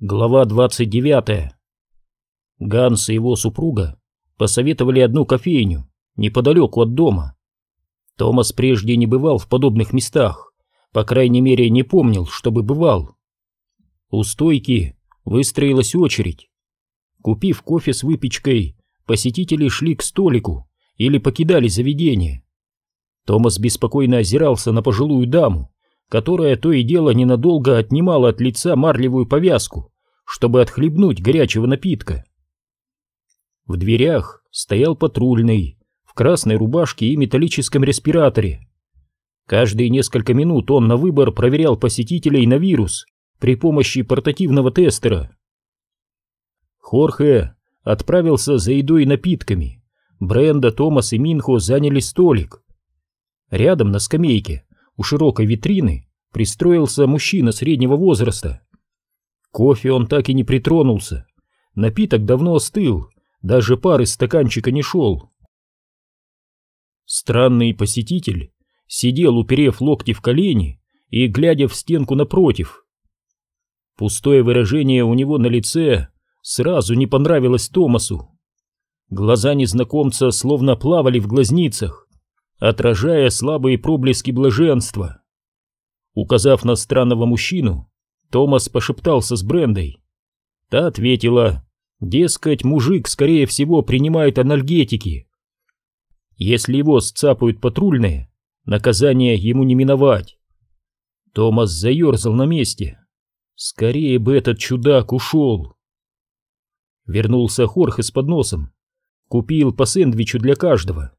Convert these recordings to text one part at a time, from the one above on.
Глава 29. Ганс и его супруга посоветовали одну кофейню неподалеку от дома. Томас прежде не бывал в подобных местах, по крайней мере не помнил, чтобы бывал. У стойки выстроилась очередь. Купив кофе с выпечкой, посетители шли к столику или покидали заведение. Томас беспокойно озирался на пожилую даму, которая то и дело ненадолго отнимала от лица марлевую повязку, чтобы отхлебнуть горячего напитка. В дверях стоял патрульный в красной рубашке и металлическом респираторе. Каждые несколько минут он на выбор проверял посетителей на вирус при помощи портативного тестера. Хорхе отправился за едой и напитками. Бренда, Томас и Минхо заняли столик. Рядом на скамейке у широкой витрины пристроился мужчина среднего возраста. Кофе он так и не притронулся. Напиток давно остыл, даже пар из стаканчика не шел. Странный посетитель сидел, уперев локти в колени и глядя в стенку напротив. Пустое выражение у него на лице сразу не понравилось Томасу. Глаза незнакомца словно плавали в глазницах отражая слабые проблески блаженства. Указав на странного мужчину, Томас пошептался с Брендой. Та ответила, дескать, мужик, скорее всего, принимает анальгетики. Если его сцапают патрульные, наказание ему не миновать. Томас заерзал на месте. Скорее бы этот чудак ушел. Вернулся Хорхе с подносом. Купил по сэндвичу для каждого.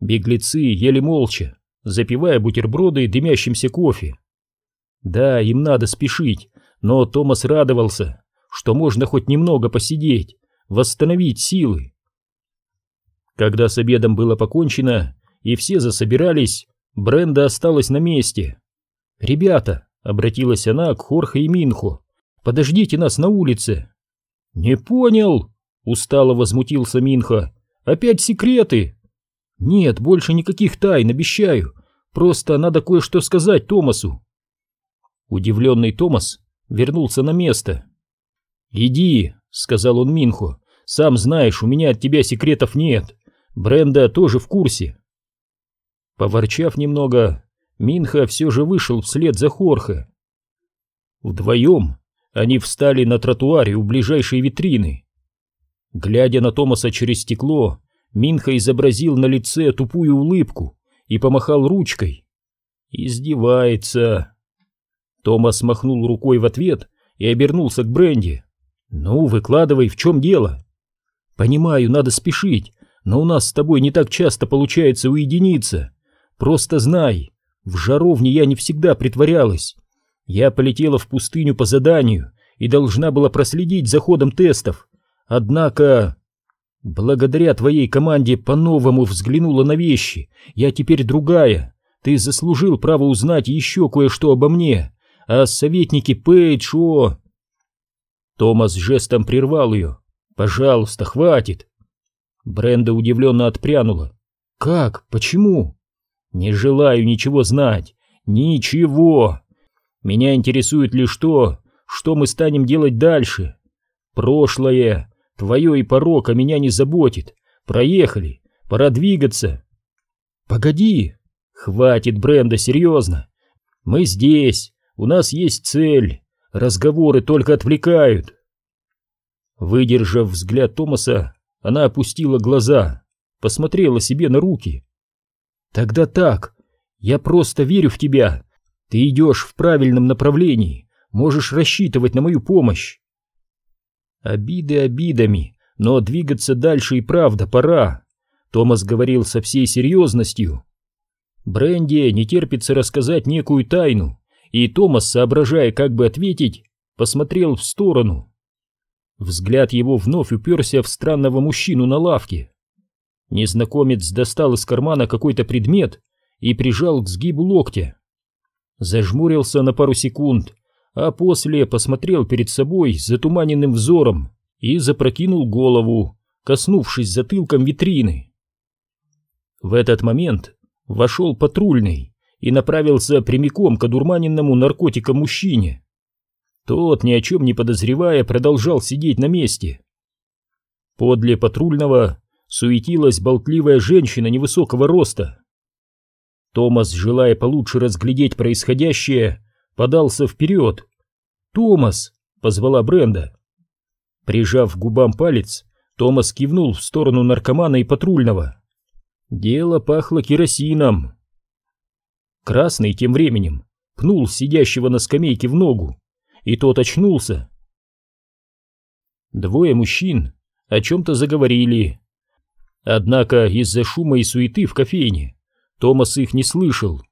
Беглецы ели молча, запивая бутерброды дымящимся кофе. Да, им надо спешить, но Томас радовался, что можно хоть немного посидеть, восстановить силы. Когда с обедом было покончено и все засобирались, Бренда осталась на месте. «Ребята», — обратилась она к Хорхе и Минху, — «подождите нас на улице». «Не понял», — устало возмутился Минха, — «опять секреты». «Нет, больше никаких тайн, обещаю. Просто надо кое-что сказать Томасу». Удивленный Томас вернулся на место. «Иди», — сказал он Минху, — «сам знаешь, у меня от тебя секретов нет. Бренда тоже в курсе». Поворчав немного, Минха все же вышел вслед за Хорхе. Вдвоем они встали на тротуаре у ближайшей витрины. Глядя на Томаса через стекло, Минха изобразил на лице тупую улыбку и помахал ручкой. Издевается. Томас махнул рукой в ответ и обернулся к Бренди. «Ну, выкладывай, в чем дело?» «Понимаю, надо спешить, но у нас с тобой не так часто получается уединиться. Просто знай, в жаровне я не всегда притворялась. Я полетела в пустыню по заданию и должна была проследить за ходом тестов. Однако Благодаря твоей команде по-новому взглянула на вещи. Я теперь другая. Ты заслужил право узнать еще кое-что обо мне. А советники Пейдж, о...» Томас жестом прервал ее. «Пожалуйста, хватит!» Бренда удивленно отпрянула. «Как? Почему?» «Не желаю ничего знать. Ничего. Меня интересует лишь то, что мы станем делать дальше. Прошлое Твое и порока меня не заботит. Проехали. Пора двигаться. Погоди. Хватит, Бренда, серьезно. Мы здесь. У нас есть цель. Разговоры только отвлекают. Выдержав взгляд Томаса, она опустила глаза, посмотрела себе на руки. Тогда так. Я просто верю в тебя. Ты идешь в правильном направлении. Можешь рассчитывать на мою помощь. Обиды обидами, но двигаться дальше и правда пора. Томас говорил со всей серьезностью. Бренди не терпится рассказать некую тайну, и Томас, соображая, как бы ответить, посмотрел в сторону. Взгляд его вновь уперся в странного мужчину на лавке. Незнакомец достал из кармана какой-то предмет и прижал к сгибу локтя. Зажмурился на пару секунд, а после посмотрел перед собой затуманенным взором и запрокинул голову, коснувшись затылком витрины. В этот момент вошел патрульный и направился прямиком к одурманенному наркотиком мужчине. Тот, ни о чем не подозревая, продолжал сидеть на месте. Подле патрульного суетилась болтливая женщина невысокого роста. Томас, желая получше разглядеть происходящее, подался вперед. «Томас!» — позвала Бренда. Прижав к губам палец, Томас кивнул в сторону наркомана и патрульного. Дело пахло керосином. Красный тем временем пнул сидящего на скамейке в ногу, и тот очнулся. Двое мужчин о чем-то заговорили. Однако из-за шума и суеты в кофейне Томас их не слышал.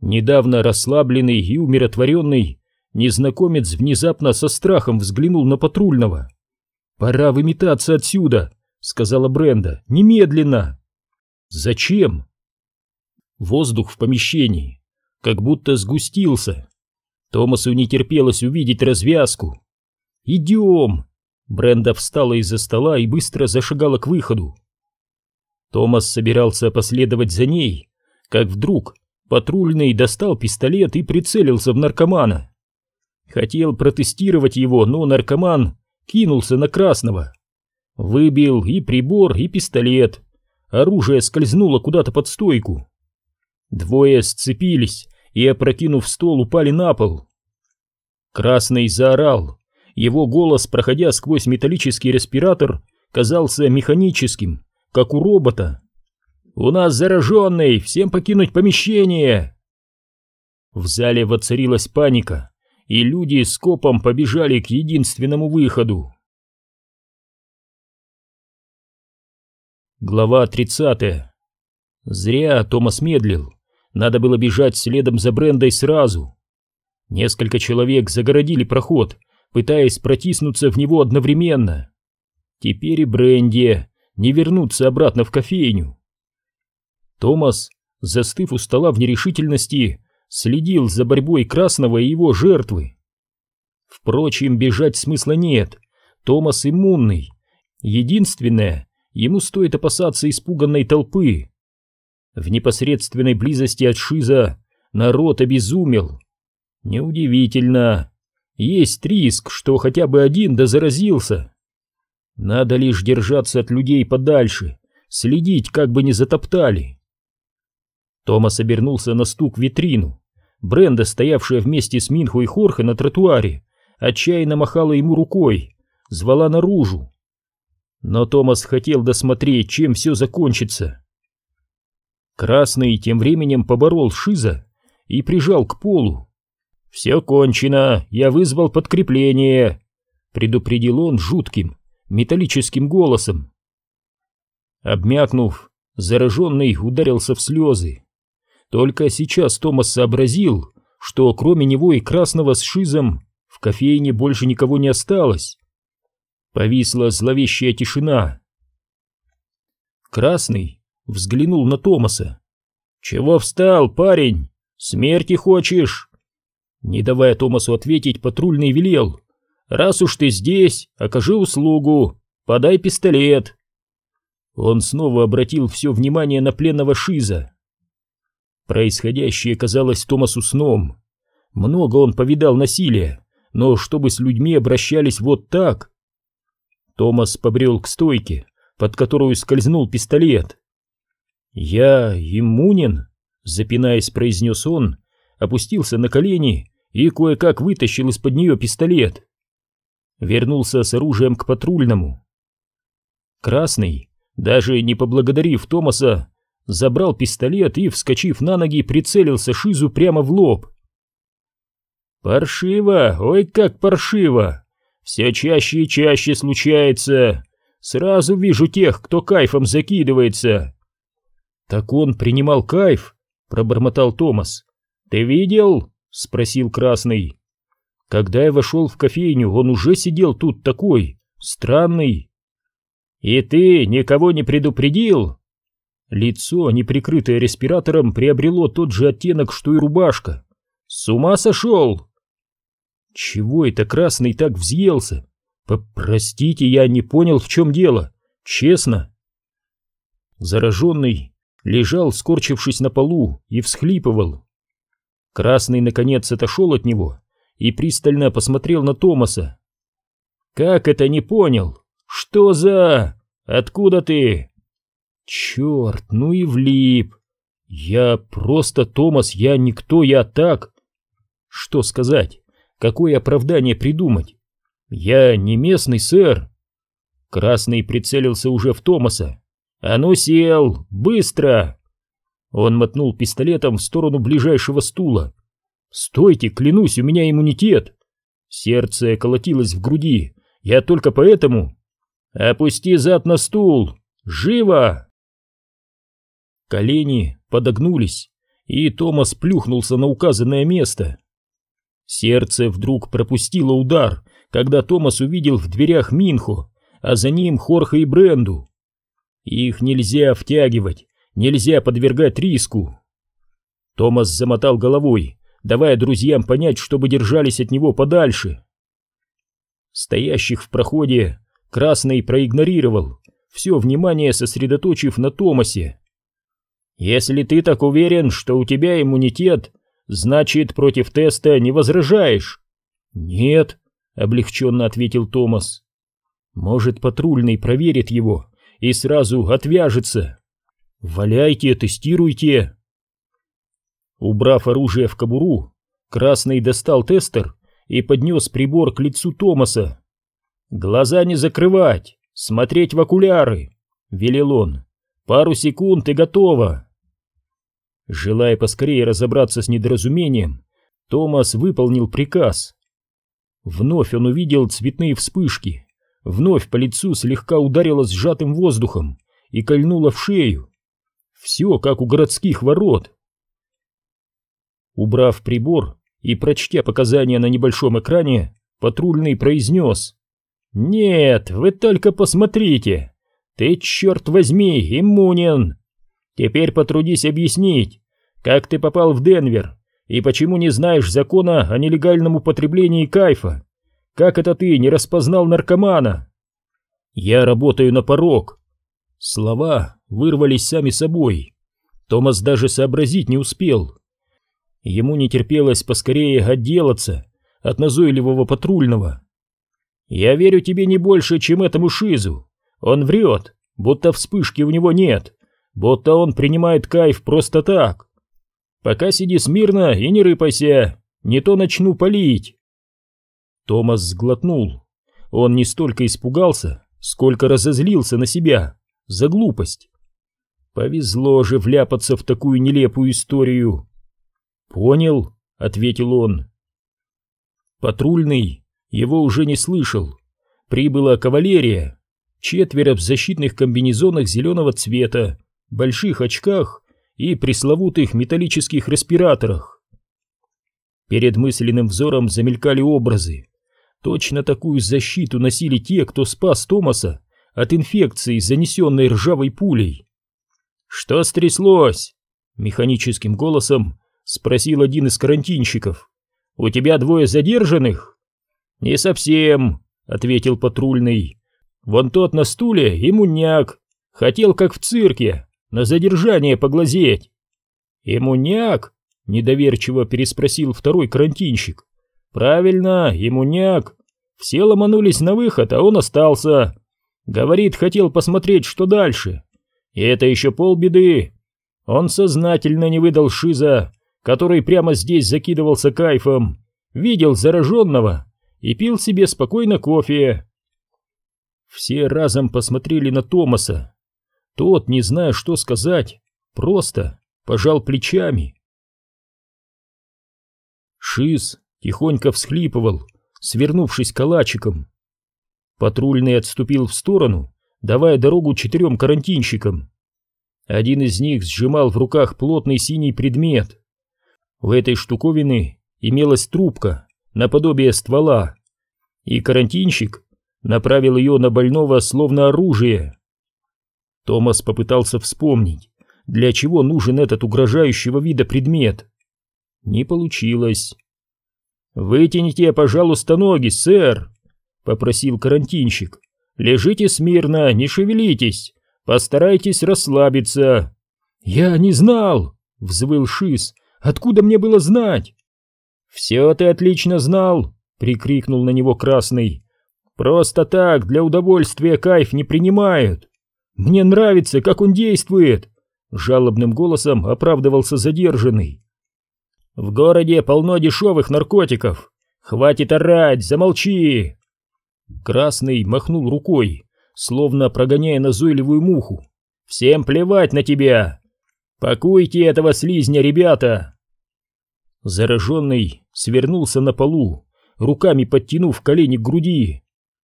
Недавно расслабленный и умиротворенный, незнакомец внезапно со страхом взглянул на патрульного. «Пора выметаться отсюда», — сказала Бренда, — «немедленно». «Зачем?» Воздух в помещении как будто сгустился. Томасу не терпелось увидеть развязку. «Идем!» Бренда встала из-за стола и быстро зашагала к выходу. Томас собирался последовать за ней, как вдруг патрульный достал пистолет и прицелился в наркомана. Хотел протестировать его, но наркоман кинулся на красного. Выбил и прибор, и пистолет. Оружие скользнуло куда-то под стойку. Двое сцепились и, опрокинув стол, упали на пол. Красный заорал. Его голос, проходя сквозь металлический респиратор, казался механическим, как у робота. «У нас зараженный! Всем покинуть помещение!» В зале воцарилась паника, и люди с копом побежали к единственному выходу. Глава 30. Зря Томас медлил. Надо было бежать следом за Брендой сразу. Несколько человек загородили проход, пытаясь протиснуться в него одновременно. Теперь и Бренде не вернуться обратно в кофейню. Томас, застыв у стола в нерешительности, следил за борьбой Красного и его жертвы. Впрочем, бежать смысла нет. Томас иммунный. Единственное, ему стоит опасаться испуганной толпы. В непосредственной близости от Шиза народ обезумел. Неудивительно. Есть риск, что хотя бы один да заразился. Надо лишь держаться от людей подальше, следить, как бы не затоптали. Томас обернулся на стук в витрину. Бренда, стоявшая вместе с Минхо и Хорхе на тротуаре, отчаянно махала ему рукой, звала наружу. Но Томас хотел досмотреть, чем все закончится. Красный тем временем поборол Шиза и прижал к полу. «Все кончено, я вызвал подкрепление», — предупредил он жутким, металлическим голосом. Обмякнув, зараженный ударился в слезы. Только сейчас Томас сообразил, что кроме него и Красного с Шизом в кофейне больше никого не осталось. Повисла зловещая тишина. Красный взглянул на Томаса. «Чего встал, парень? Смерти хочешь?» Не давая Томасу ответить, патрульный велел. «Раз уж ты здесь, окажи услугу, подай пистолет». Он снова обратил все внимание на пленного Шиза. Происходящее казалось Томасу сном. Много он повидал насилия, но чтобы с людьми обращались вот так... Томас побрел к стойке, под которую скользнул пистолет. «Я иммунен», — запинаясь, произнес он, опустился на колени и кое-как вытащил из-под нее пистолет. Вернулся с оружием к патрульному. Красный, даже не поблагодарив Томаса, забрал пистолет и, вскочив на ноги, прицелился Шизу прямо в лоб. «Паршиво! Ой, как паршиво! Все чаще и чаще случается! Сразу вижу тех, кто кайфом закидывается!» «Так он принимал кайф?» — пробормотал Томас. «Ты видел?» — спросил Красный. «Когда я вошел в кофейню, он уже сидел тут такой, странный». «И ты никого не предупредил?» Лицо, не прикрытое респиратором, приобрело тот же оттенок, что и рубашка. «С ума сошел?» «Чего это Красный так взъелся? Простите, я не понял, в чем дело. Честно». Зараженный лежал, скорчившись на полу, и всхлипывал. Красный, наконец, отошел от него и пристально посмотрел на Томаса. «Как это не понял? Что за... Откуда ты?» «Черт, ну и влип! Я просто Томас, я никто, я так...» «Что сказать? Какое оправдание придумать? Я не местный, сэр!» Красный прицелился уже в Томаса. «А ну сел! Быстро!» Он мотнул пистолетом в сторону ближайшего стула. «Стойте, клянусь, у меня иммунитет!» Сердце колотилось в груди. «Я только поэтому...» «Опусти зад на стул! Живо!» Колени подогнулись, и Томас плюхнулся на указанное место. Сердце вдруг пропустило удар, когда Томас увидел в дверях Минхо, а за ним Хорха и Бренду. Их нельзя втягивать, нельзя подвергать риску. Томас замотал головой, давая друзьям понять, чтобы держались от него подальше. Стоящих в проходе Красный проигнорировал, все внимание сосредоточив на Томасе. «Если ты так уверен, что у тебя иммунитет, значит, против теста не возражаешь?» «Нет», — облегченно ответил Томас. «Может, патрульный проверит его и сразу отвяжется. Валяйте, тестируйте». Убрав оружие в кобуру, Красный достал тестер и поднес прибор к лицу Томаса. «Глаза не закрывать, смотреть в окуляры», — велел он. «Пару секунд и готово». Желая поскорее разобраться с недоразумением, Томас выполнил приказ. Вновь он увидел цветные вспышки, вновь по лицу слегка ударило сжатым воздухом и кольнуло в шею. Все как у городских ворот. Убрав прибор и прочтя показания на небольшом экране, патрульный произнес. «Нет, вы только посмотрите! Ты, черт возьми, иммунен! Теперь потрудись объяснить, как ты попал в Денвер и почему не знаешь закона о нелегальном употреблении кайфа? Как это ты не распознал наркомана?» «Я работаю на порог». Слова вырвались сами собой. Томас даже сообразить не успел. Ему не терпелось поскорее отделаться от назойливого патрульного. «Я верю тебе не больше, чем этому Шизу. Он врет, будто вспышки у него нет, будто он принимает кайф просто так. Пока сиди смирно и не рыпайся, не то начну палить». Томас сглотнул. Он не столько испугался, сколько разозлился на себя за глупость. Повезло же вляпаться в такую нелепую историю. «Понял», — ответил он. Патрульный его уже не слышал. Прибыла кавалерия. Четверо в защитных комбинезонах зеленого цвета, больших очках и пресловутых металлических респираторах. Перед мысленным взором замелькали образы. Точно такую защиту носили те, кто спас Томаса от инфекции, занесенной ржавой пулей. «Что стряслось?» — механическим голосом спросил один из карантинщиков. «У тебя двое задержанных?» «Не совсем», — ответил патрульный. «Вон тот на стуле иммуняк. Хотел, как в цирке, на задержание поглазеть». «Иммуняк?» — недоверчиво переспросил второй карантинщик. «Правильно, иммуняк. Все ломанулись на выход, а он остался. Говорит, хотел посмотреть, что дальше. И это еще полбеды. Он сознательно не выдал Шиза, который прямо здесь закидывался кайфом, видел зараженного и пил себе спокойно кофе. Все разом посмотрели на Томаса. Тот, не зная, что сказать, просто пожал плечами. Шиз тихонько всхлипывал, свернувшись калачиком. Патрульный отступил в сторону, давая дорогу четырем карантинщикам. Один из них сжимал в руках плотный синий предмет. У этой штуковины имелась трубка, наподобие ствола, и карантинщик направил ее на больного словно оружие. Томас попытался вспомнить, для чего нужен этот угрожающего вида предмет. Не получилось. «Вытяните, пожалуйста, ноги, сэр», — попросил карантинщик. «Лежите смирно, не шевелитесь, постарайтесь расслабиться». «Я не знал», — взвыл Шиз, Откуда мне было знать? «Все ты отлично знал!» — прикрикнул на него Красный. «Просто так, для удовольствия кайф не принимают! Мне нравится, как он действует!» Жалобным голосом оправдывался задержанный. «В городе полно дешевых наркотиков! Хватит орать, замолчи!» Красный махнул рукой, словно прогоняя назойливую муху. «Всем плевать на тебя! Пакуйте этого слизня, ребята!» Зараженный свернулся на полу, руками подтянув колени к груди.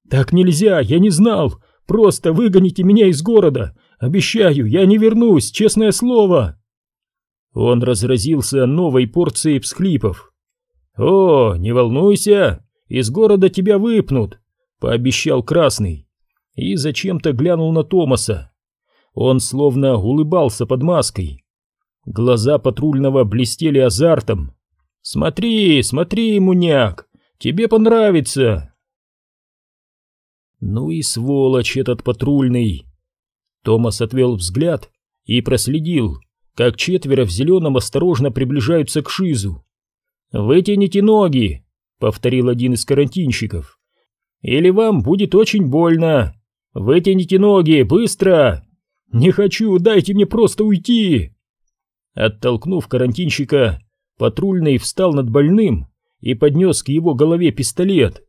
«Так нельзя, я не знал! Просто выгоните меня из города! Обещаю, я не вернусь, честное слово!» Он разразился новой порцией всхлипов. «О, не волнуйся, из города тебя выпнут!» — пообещал Красный. И зачем-то глянул на Томаса. Он словно улыбался под маской. Глаза патрульного блестели азартом. «Смотри, смотри, муняк, тебе понравится!» Ну и сволочь этот патрульный! Томас отвел взгляд и проследил, как четверо в зеленом осторожно приближаются к Шизу. «Вытяните ноги!» — повторил один из карантинщиков. «Или вам будет очень больно! Вытяните ноги, быстро!» «Не хочу, дайте мне просто уйти!» Оттолкнув карантинщика, патрульный встал над больным и поднес к его голове пистолет.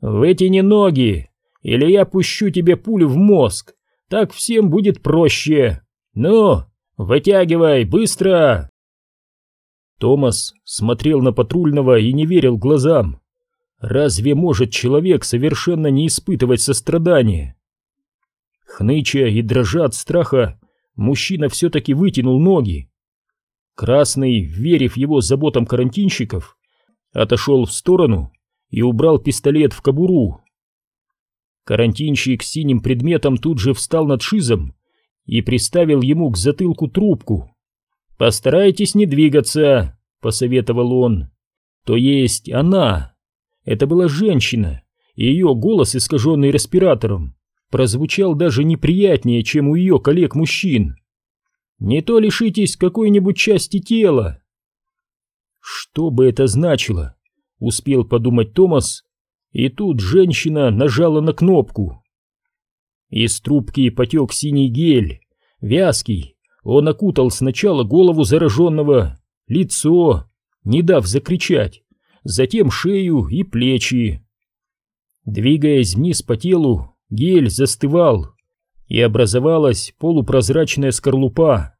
«Вытяни ноги, или я пущу тебе пулю в мозг, так всем будет проще. Ну, вытягивай, быстро!» Томас смотрел на патрульного и не верил глазам. Разве может человек совершенно не испытывать сострадания? Хныча и дрожа от страха, мужчина все-таки вытянул ноги. Красный, верив его заботам карантинщиков, отошел в сторону и убрал пистолет в кобуру. Карантинщик с синим предметом тут же встал над шизом и приставил ему к затылку трубку. «Постарайтесь не двигаться», — посоветовал он. «То есть она. Это была женщина, и ее голос, искаженный респиратором, прозвучал даже неприятнее, чем у ее коллег-мужчин. Не то лишитесь какой-нибудь части тела. Что бы это значило? Успел подумать Томас, и тут женщина нажала на кнопку. Из трубки потек синий гель, вязкий. Он окутал сначала голову зараженного, лицо, не дав закричать, затем шею и плечи. Двигаясь вниз по телу, Гель застывал, и образовалась полупрозрачная скорлупа.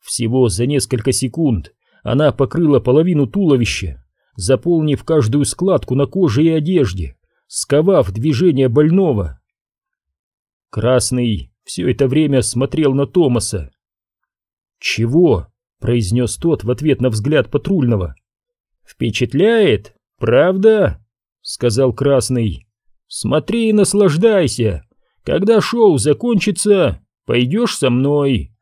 Всего за несколько секунд она покрыла половину туловища, заполнив каждую складку на коже и одежде, сковав движение больного. Красный все это время смотрел на Томаса. «Чего?» — произнес тот в ответ на взгляд патрульного. «Впечатляет, правда?» — сказал Красный. Смотри и наслаждайся. Когда шоу закончится, пойдешь со мной.